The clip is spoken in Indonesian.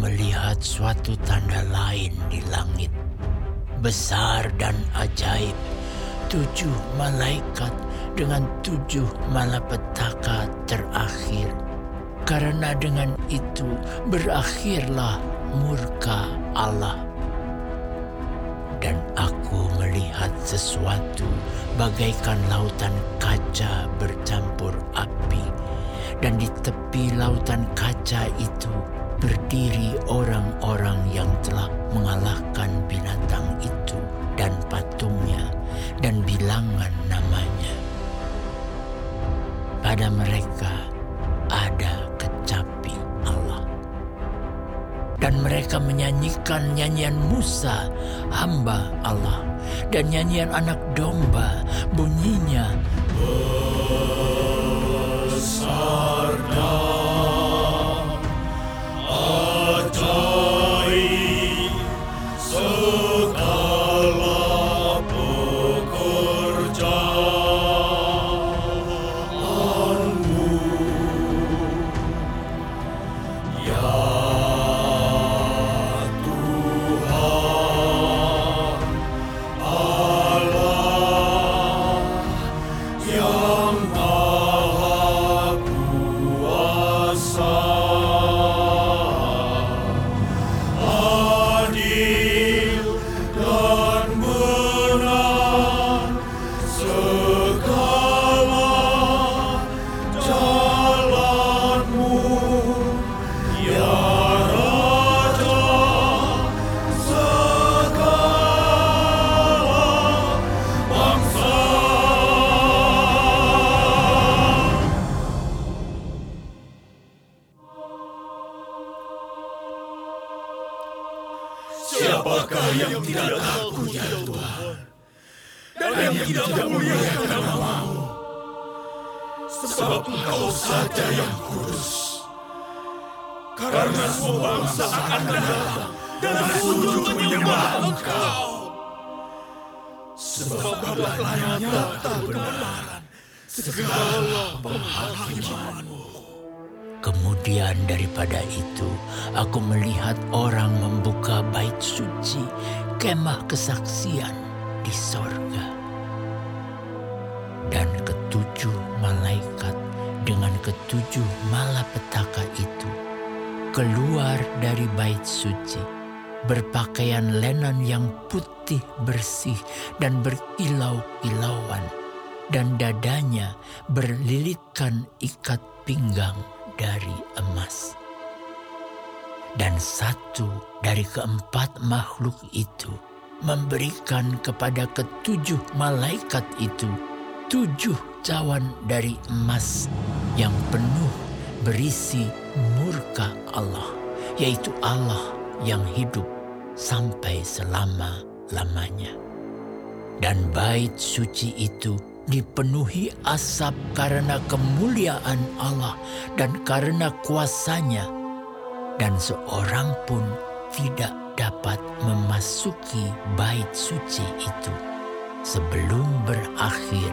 melihat suatu tanda lain di langit, besar dan ajaib. Tujuh malaikat dengan tujuh malapetaka terakhir. Karena dengan itu berakhirlah murka Allah. Dan aku melihat sesuatu bagaikan lautan kaca bercampur api. Dan di tepi lautan kaca itu berdiri orang-orang yang telah mengalahkan binatang itu dan patungnya dan bilangan namanya. Pada mereka ada kecapi Allah. Dan mereka menyanyikan nyanyian Musa, hamba Allah. Dan nyanyian anak domba, bunyinya. Besar yang Siapakah yang tidak takut ya Tuhan? Dan yang tidak muliakan namamu Sebab engkau saja yang kudus. Karena semua bangsa akan datang Dan sujud menyembah engkau. Sebab telah nyata kebenaran. Segala penghakimanmu Kemudian daripada itu, aku melihat orang membuka bait suci, kemah kesaksian di sorga. Dan ketujuh malaikat dengan ketujuh malapetaka itu keluar dari bait suci, berpakaian lenan yang putih bersih dan berkilau-kilauan, dan dadanya berlilitkan ikat pinggang dari emas. Dan satu dari keempat makhluk itu memberikan kepada ketujuh malaikat itu tujuh cawan dari emas yang penuh berisi murka Allah, yaitu Allah yang hidup sampai selama-lamanya. Dan bait suci itu dipenuhi asap karena kemuliaan Allah dan karena kuasanya. Dan seorang pun tidak dapat memasuki bait suci itu sebelum berakhir